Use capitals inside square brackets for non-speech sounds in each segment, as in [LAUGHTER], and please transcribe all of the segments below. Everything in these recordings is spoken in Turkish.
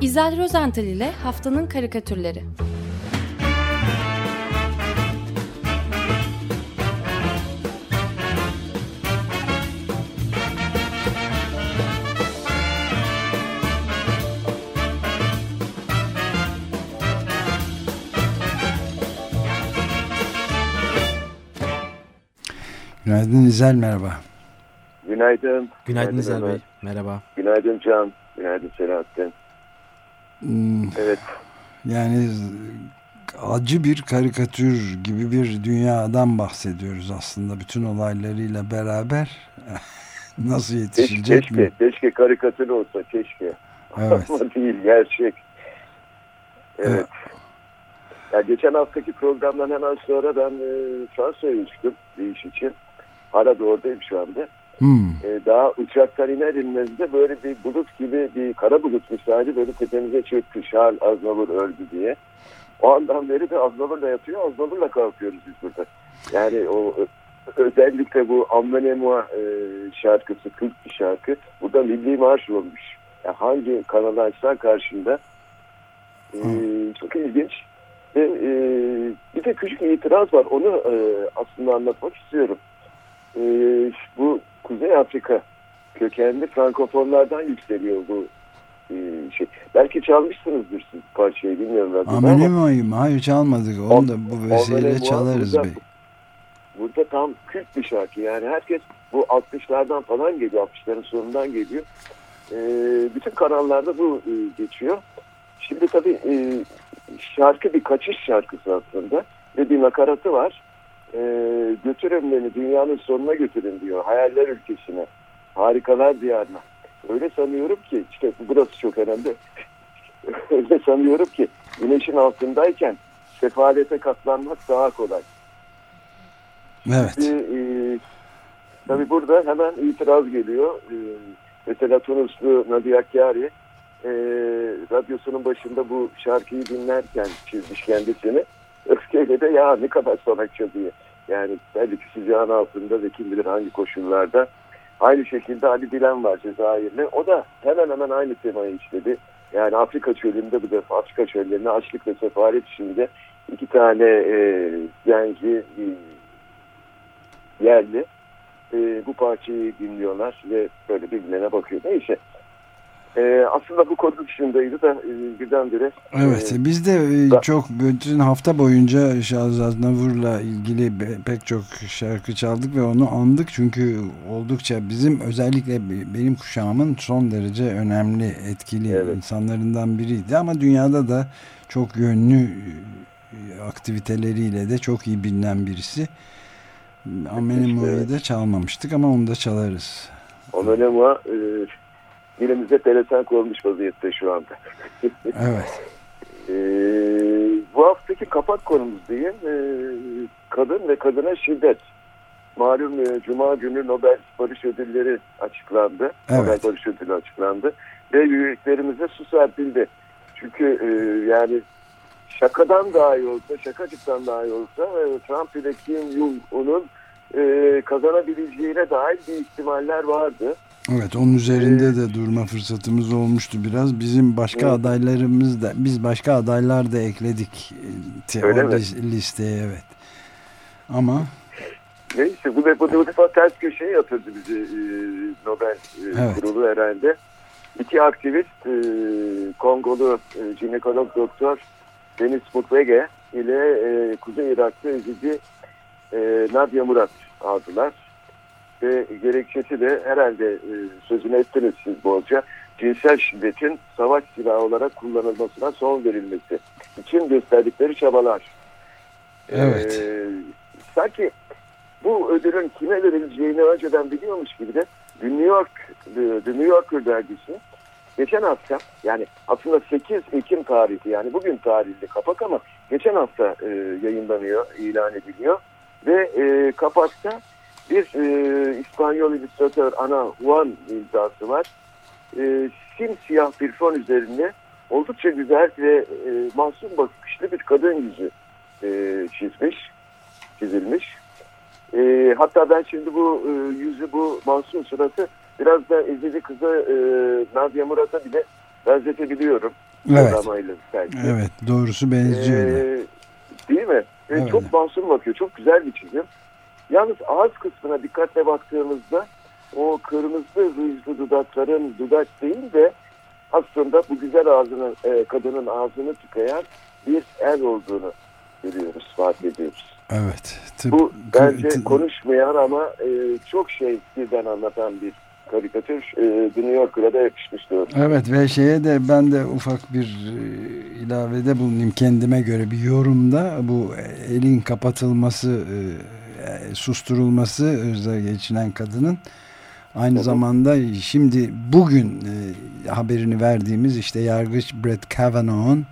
İzel Rozental ile Haftanın Karikatürleri Günaydın İzel merhaba. Günaydın. Günaydın İzel Bey. Merhaba. Günaydın Can. Günaydın Selahattin. Hmm, Evet. Yani acı bir karikatür gibi bir dünyadan bahsediyoruz aslında bütün olaylarıyla beraber. [LAUGHS] Nasıl yetişilecek keşke, mi? keşke karikatür olsa keşke. Evet. [LAUGHS] Ama değil gerçek. Evet. Evet. Ya geçen haftaki programdan hemen sonra ben e, Fransa'ya uçtum bir iş için. Hala da oradayım şu anda. Hmm, E, daha uçaktan iner inmez de böyle bir bulut gibi bir kara bulut misali böyle tepemize çöktü. Charles Aznavour öldü diye. O andan beri de Aznavour'la yatıyor, Aznavour'la kalkıyoruz biz burada. Yani o özellikle bu Ammenemua e, şarkısı, kült bir şarkı. Bu da milli marş olmuş. Yani hangi kanalı açsan karşında. E, çok ilginç. Ve e, bir de küçük bir itiraz var. Onu e, aslında anlatmak istiyorum. E, bu Afrika kökenli Frankofonlardan yükseliyor bu e, şey. Belki çalmışsınızdır siz parçayı bilmiyorum. ama Amenemo'yu mu? Hayır çalmadık. Onu da bu vesileyle çalarız burada- bey. Burada tam kült bir şarkı. Yani herkes bu 60'lardan falan geliyor. 60'ların sonundan geliyor. E, bütün kanallarda bu e, geçiyor. Şimdi tabii e, şarkı bir kaçış şarkısı aslında. Ve bir nakaratı var. E, götürün beni dünyanın sonuna götürün diyor. Hayaller ülkesine. Harikalar diyarına. Öyle sanıyorum ki işte burası çok önemli. [LAUGHS] Öyle sanıyorum ki güneşin altındayken sefalete katlanmak daha kolay. Evet. Şimdi, e, tabii burada hemen itiraz geliyor. E, mesela Tunuslu Nadia Kari e, radyosunun başında bu şarkıyı dinlerken çizmiş kendisini. Öfkeyle de ya ne kadar sanatçı diye. Yani belki sıcağın altında ve kim bilir hangi koşullarda. Aynı şekilde Ali Bilen var Cezayirli. O da hemen hemen aynı temayı işledi. Yani Afrika çölünde bu defa Afrika çöllerinde açlık ve sefaret içinde iki tane e, genci e, yerli e, bu parçayı dinliyorlar ve böyle birbirlerine bakıyor. Neyse. E, aslında bu konu dışındaydı da e, birdenbire Evet, e, biz de e, da- çok bütün hafta boyunca Şahzad Aznavur'la ilgili be- pek çok şarkı çaldık ve onu andık çünkü oldukça bizim özellikle be- benim kuşağımın son derece önemli, etkili Evet. insanlarından biriydi ama dünyada da çok yönlü e, aktiviteleriyle de çok iyi bilinen birisi. Amenemo'yu Evet. da çalmamıştık ama onu da çalarız. Onolema e, dilimize pelesenk olmuş vaziyette şu anda. [LAUGHS] Evet. E, bu haftaki kapak konumuz diyeyim. E, kadın ve kadına şiddet. Malum e, Cuma günü Nobel Barış Ödülleri açıklandı. Evet. Nobel Barış Ödülü açıklandı. Ve yüreklerimize su serpildi. Çünkü e, yani şakadan daha iyi olsa, şakacıktan daha iyi olsa e, Trump ile Kim Jong-un'un e, kazanabileceğine dair bir ihtimaller vardı. Evet onun üzerinde de durma fırsatımız olmuştu biraz. Bizim başka Evet. adaylarımız da biz başka adaylar da ekledik e, Öyle mi? lis- listeye evet. Ama Neyse bu defa, bu defa ters köşeye yatırdı bizi e, Nobel e, Evet. kurulu herhalde. İki aktivist e, Kongolu e, jinekolog doktor Deniz Mukwege ile e, Kuzey Irak'ta ezici e, Nadia Murat aldılar. Ve gerekçesi de herhalde e, sözünü ettiniz siz bolca cinsel şiddetin savaş silahı olarak kullanılmasına son verilmesi için gösterdikleri çabalar. Evet. E, sanki bu ödülün kime verileceğini önceden biliyormuş gibi de The New York The, The New Yorker dergisi geçen hafta yani aslında 8 Ekim tarihli yani bugün tarihli kapak ama geçen hafta e, yayınlanıyor, ilan ediliyor ve e, kapakta bir e, İspanyol illüstratör Ana Juan imzası var. E, simsiyah bir fon üzerinde oldukça güzel ve e, masum bakışlı bir kadın yüzü e, çizmiş, çizilmiş. E, hatta ben şimdi bu e, yüzü, bu masum suratı biraz da ezeli kızı e, Nadia Murat'a bile benzetebiliyorum. Evet. Belki. Evet doğrusu benziyor. Ee, değil mi? Ee, Evet. Çok masum bakıyor. Çok güzel bir çizim. Yalnız ağız kısmına dikkatle baktığımızda o kırmızı rujlu dudakların dudak değil de aslında bu güzel ağzını, e, kadının ağzını tıkayan bir el olduğunu görüyoruz, fark ediyoruz. Evet. Tıp, Bu bence tı- konuşmayan ama e, çok şey birden anlatan bir karikatür. E, New Yorker'a da yakışmış doğru. Evet ve şeye de ben de ufak bir e, ilavede bulunayım kendime göre bir yorumda bu elin kapatılması e, e, susturulması özle geçinen kadının aynı Hı hı. zamanda şimdi bugün e, haberini verdiğimiz işte yargıç Brett Kavanaugh'un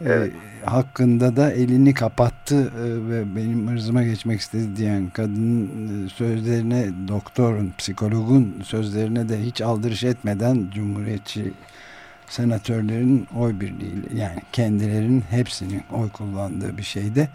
e, Evet. hakkında da elini kapattı e, ve benim ırzıma geçmek istedi diyen kadının e, sözlerine doktorun, psikologun sözlerine de hiç aldırış etmeden Cumhuriyetçi senatörlerin oy birliğiyle yani kendilerinin hepsinin oy kullandığı bir şeyde e,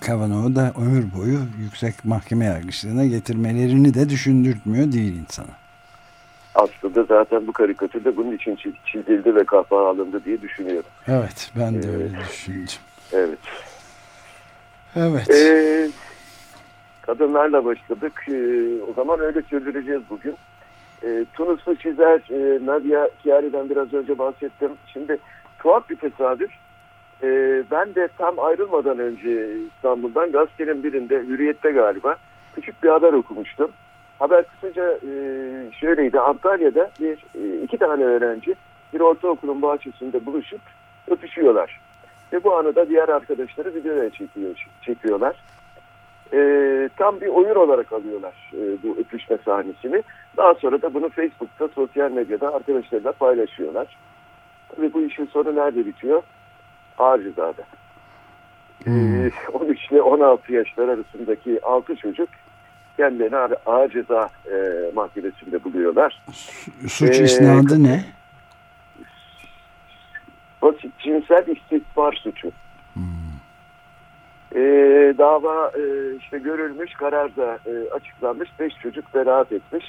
Kavanaugh'u da ömür boyu yüksek mahkeme yargıçlığına getirmelerini de düşündürtmüyor değil insana. Aslında zaten bu karikatürde bunun için çiz- çizildi ve kapağı alındı diye düşünüyorum. Evet ben de Evet. öyle düşündüm. Evet. Evet. Ee, kadınlarla başladık. Ee, o zaman öyle sürdüreceğiz bugün. Ee, Tunuslu çizer e, Nadia Chiari'den biraz önce bahsettim. Şimdi tuhaf bir tesadüf. Ee, ben de tam ayrılmadan önce İstanbul'dan gazetenin birinde Hürriyet'te galiba küçük bir haber okumuştum. Haber kısaca e, şöyleydi. Antalya'da bir e, iki tane öğrenci bir ortaokulun bahçesinde buluşup öpüşüyorlar. Ve bu anı da diğer arkadaşları videoya çekiyor, çekiyorlar. Ee, tam bir oyun olarak alıyorlar e, bu öpüşme sahnesini. Daha sonra da bunu Facebook'ta, sosyal medyada arkadaşlarıyla paylaşıyorlar. Tabii bu işin sonu nerede bitiyor? Ağır cezada. Hmm. Ee, 13 ile 16 yaşlar arasındaki 6 çocuk kendilerini ağır, ceza e, mahkemesinde buluyorlar. Suç Ee, isnadı ne? Basit cinsel istismar suçu. Hmm. Ee, dava e, işte görülmüş, karar da e, açıklanmış. 5 çocuk beraat etmiş.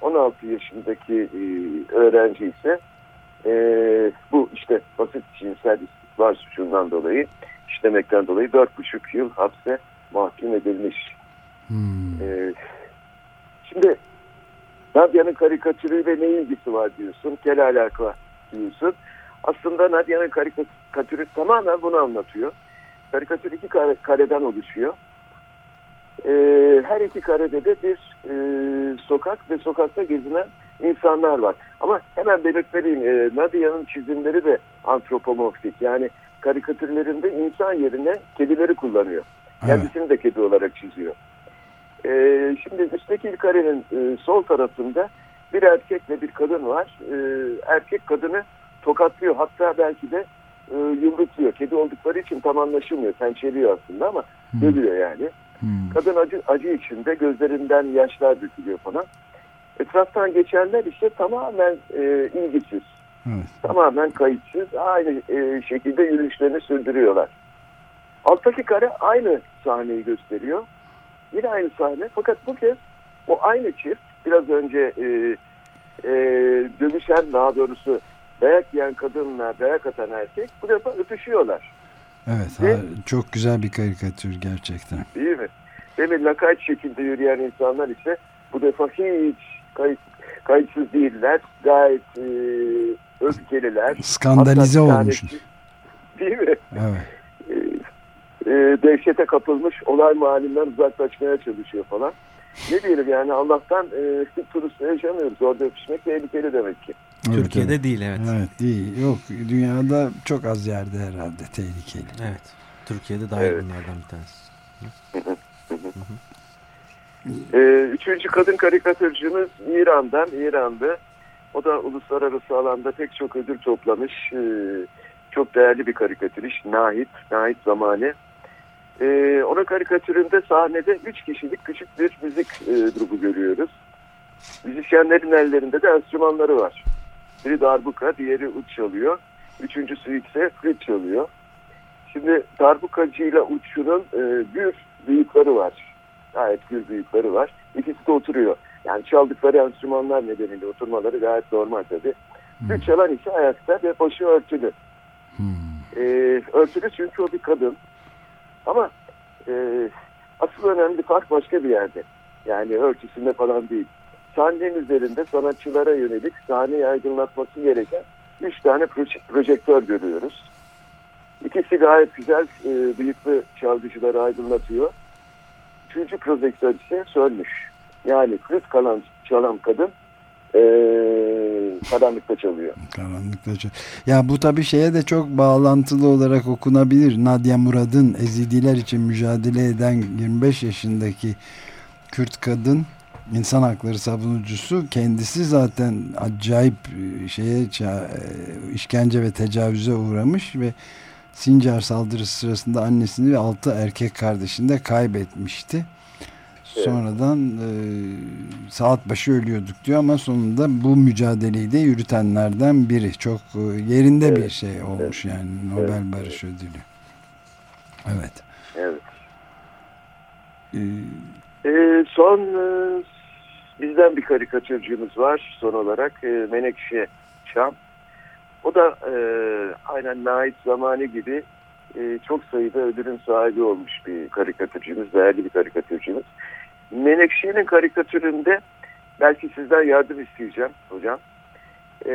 16 yaşındaki e, öğrenci ise e, bu işte basit cinsel istismar suçundan dolayı işlemekten dolayı 4,5 yıl hapse mahkum edilmiş. Hmm. Ee, şimdi Nadia'nın karikatürüyle ne ilgisi var diyorsun, kel alaka diyorsun. Aslında Nadia'nın karikatürü tamamen bunu anlatıyor. Karikatür iki kare, kareden oluşuyor. Ee, her iki karede de bir e, sokak ve sokakta gezinen insanlar var. Ama hemen belirtmeliyim, e, Nadia'nın çizimleri de antropomorfik. Yani karikatürlerinde insan yerine kedileri kullanıyor. Evet. Kendisini de kedi olarak çiziyor. Ee, şimdi üstteki karenin e, sol tarafında bir erkek ve bir kadın var. Ee, erkek kadını tokatlıyor. Hatta belki de e, yumrukluyor. Kedi oldukları için tam anlaşılmıyor. Pençeliyor aslında ama Hmm. dövüyor yani. Hmm. Kadın acı, acı içinde gözlerinden yaşlar dökülüyor falan. Etraftan geçenler ise tamamen e, ilgisiz. Evet. Tamamen kayıtsız. Aynı e, şekilde yürüyüşlerini sürdürüyorlar. Alttaki kare aynı sahneyi gösteriyor. Yine aynı sahne. Fakat bu kez o aynı çift biraz önce e, e, dövüşen daha doğrusu dayak yiyen kadınla dayak atan erkek bu defa öpüşüyorlar. Evet. Ve- çok güzel bir karikatür gerçekten. Değil mi? Demin lakayt şekilde yürüyen insanlar ise bu defa hiç kayıt, kayıtsız değiller. Gayet e, öfkeliler. Skandalize Hatta bir olmuş. tanesi- [LAUGHS] Değil mi? Evet. E, e, dehşete kapılmış olay mahallinden uzaklaşmaya çalışıyor falan. Ne diyelim yani Allah'tan e, turist yaşamıyoruz. Orada öpüşmek tehlikeli demek ki. Evet, Türkiye'de evet. değil evet. Evet değil. Yok dünyada çok az yerde herhalde tehlikeli. Evet. Türkiye'de dahil Evet. bunlardan bir tanesi. E, üçüncü kadın karikatürcümüz İran'dan, İran'da. O da uluslararası alanda pek çok ödül toplamış. E, çok değerli bir karikatürist. Nahit, Nahit Zamani. E, onun karikatüründe sahnede üç kişilik küçük bir müzik e, grubu görüyoruz. Müzisyenlerin ellerinde de enstrümanları var. Biri darbuka, diğeri ut çalıyor. Üçüncüsü ise flüt çalıyor. Şimdi darbukacıyla uççunun e, gür büyükleri var. Gayet gür büyükleri var. İkisi de oturuyor. Yani çaldıkları enstrümanlar nedeniyle oturmaları gayet normal tabii. Flüt çalan ise ayakta ve başı örtülü. Hmm. E, örtülü çünkü o bir kadın. Ama e, asıl önemli fark başka bir yerde. Yani örtüsünde falan değil. Sahnenin üzerinde sanatçılara yönelik sahneyi aydınlatması gereken üç tane proje- projektör görüyoruz. İkisi gayet güzel e, bıyıklı çalgıcıları aydınlatıyor. Üçüncü projektör ise sönmüş. Yani flüt kalan, çalan kadın e, karanlıkta çalıyor. Karanlıkta çok- Ya bu tabii şeye de çok bağlantılı olarak okunabilir. Nadia Murad'ın Ezidiler için mücadele eden 25 yaşındaki Kürt kadın insan hakları savunucusu kendisi zaten acayip şeye işkence ve tecavüze uğramış ve Sincar saldırısı sırasında annesini ve altı erkek kardeşini de kaybetmişti. Evet. Sonradan e, saat başı ölüyorduk diyor ama sonunda bu mücadeleyi de yürütenlerden biri. Çok e, yerinde bir Evet. şey olmuş yani Nobel Evet, Barış Ödülü. Evet. Evet. Ee, E, son e, bizden bir karikatürcümüz var son olarak e, Menekşe Çam. O da e, aynen Nait Zamani gibi e, çok sayıda ödülün sahibi olmuş bir karikatürcümüz, değerli bir karikatürcümüz. Menekşe'nin karikatüründe belki sizden yardım isteyeceğim hocam. E,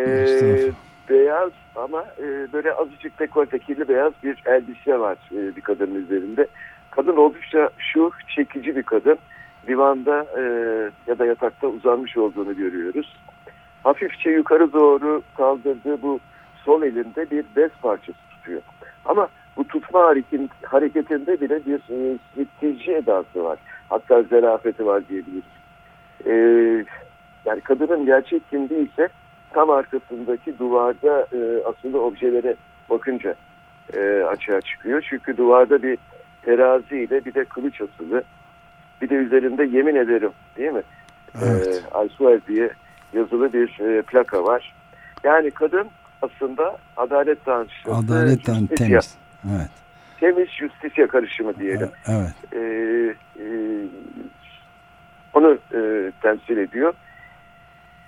beyaz ama e, böyle azıcık dekolte kirli beyaz bir elbise var e, bir kadının üzerinde. Kadın oldukça şu çekici bir kadın. Divanda e, ya da yatakta uzanmış olduğunu görüyoruz. Hafifçe yukarı doğru kaldırdığı bu sol elinde bir bez parçası tutuyor. Ama bu tutma hareket, hareketinde bile bir e, itici edası var. Hatta zerafeti var diyebiliriz. E, yani kadının gerçek kimliği ise tam arkasındaki duvarda e, asılı objelere bakınca e, açığa çıkıyor. Çünkü duvarda bir terazi ile bir de kılıç asılı. Bir de üzerinde yemin ederim değil mi? Evet. E, I swear diye yazılı bir e, plaka var. Yani kadın aslında adalet tanrıçası. Adaletten Justitia. temiz. Evet. Temiz justisya karışımı diyelim. Evet. E, e, onu e, temsil ediyor.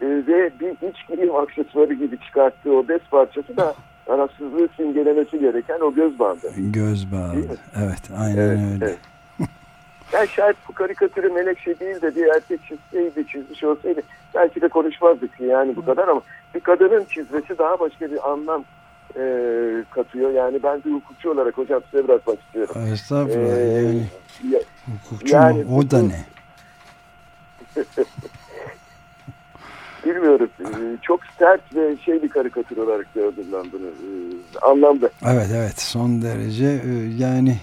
E, ve bir iç giyim aksesuarı gibi çıkarttığı o bez parçası da rahatsızlığı simgelemesi gereken o göz bandı. Göz mi? Evet. Aynen Evet, öyle. evet. Yani şayet bu karikatürü Menekşe değil de bir erkek çizseydi, çizmiş olsaydı belki de konuşmazdık yani bu kadar ama bir kadının çizmesi daha başka bir anlam e, katıyor. Yani ben bir hukukçu olarak hocam size bırakmak istiyorum. Estağfurullah. Ee, yani ya- hukukçu yani mu? O da ne? [LAUGHS] bilmiyorum. e, çok sert ve şey bir karikatür olarak gördüm ben bunu. E, anlamda. Evet evet son derece e, yani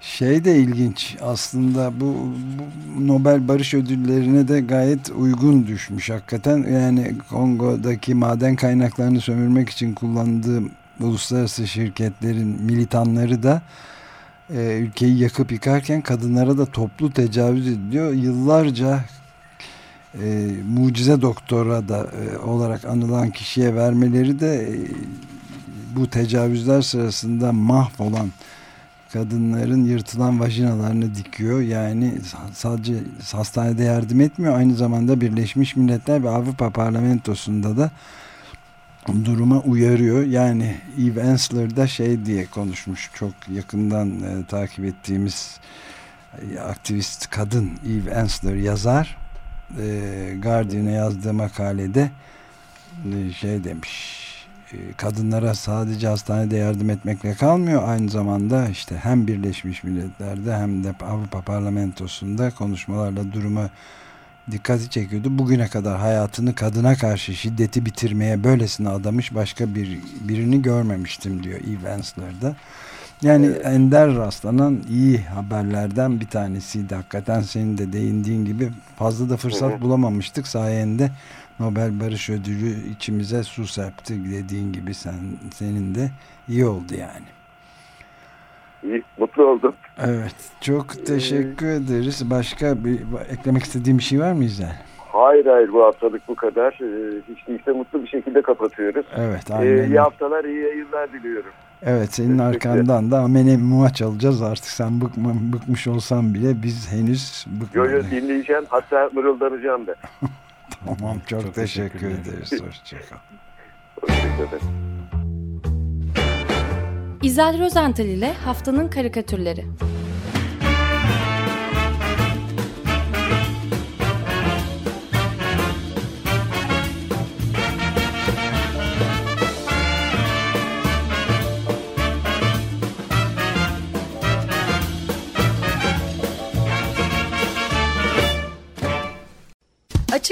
şey de ilginç aslında bu, bu Nobel Barış Ödülleri'ne de gayet uygun düşmüş. Hakikaten yani Kongo'daki maden kaynaklarını sömürmek için kullandığı uluslararası şirketlerin militanları da e, ülkeyi yakıp yıkarken kadınlara da toplu tecavüz ediliyor. Yıllarca e, mucize doktora da e, olarak anılan kişiye vermeleri de e, bu tecavüzler sırasında mahvolan kadınların yırtılan vajinalarını dikiyor. Yani sadece hastanede yardım etmiyor. Aynı zamanda Birleşmiş Milletler ve Avrupa Parlamentosu'nda da duruma uyarıyor. Yani Eve Ensler da şey diye konuşmuş. Çok yakından e, takip ettiğimiz e, aktivist kadın Eve Ensler yazar. E, Guardian'a yazdığı makalede e, şey demiş kadınlara sadece hastanede yardım etmekle kalmıyor. Aynı zamanda işte hem Birleşmiş Milletler'de hem de Avrupa Parlamentosu'nda konuşmalarla duruma dikkati çekiyordu. Bugüne kadar hayatını kadına karşı şiddeti bitirmeye böylesine adamış başka bir birini görmemiştim diyor Eve Ensler'da. Yani Evet. ender rastlanan iyi haberlerden bir tanesiydi. Hakikaten senin de değindiğin gibi fazla da fırsat hı. bulamamıştık. Sayende Nobel Barış Ödülü içimize su serpti dediğin gibi sen senin de iyi oldu yani. İyi, mutlu oldum. Evet. Çok teşekkür ederiz. Başka bir eklemek istediğim bir şey var mı İzel? Hayır hayır bu haftalık bu kadar. E, hiç değilse mutlu bir şekilde kapatıyoruz. Evet. E, Aynen. iyi haftalar, iyi yayınlar diliyorum. Evet senin Teşekkür arkandan da amene muaç alacağız artık sen bıkma, bıkmış olsan bile biz henüz Yo yo bıkmadık. dinleyeceğim hatta mırıldanacağım da. [LAUGHS] Tamam çok, Çok teşekkür ederiz. Hoşçakal. Teşekkür ederim. İzel Rozental ile Haftanın Karikatürleri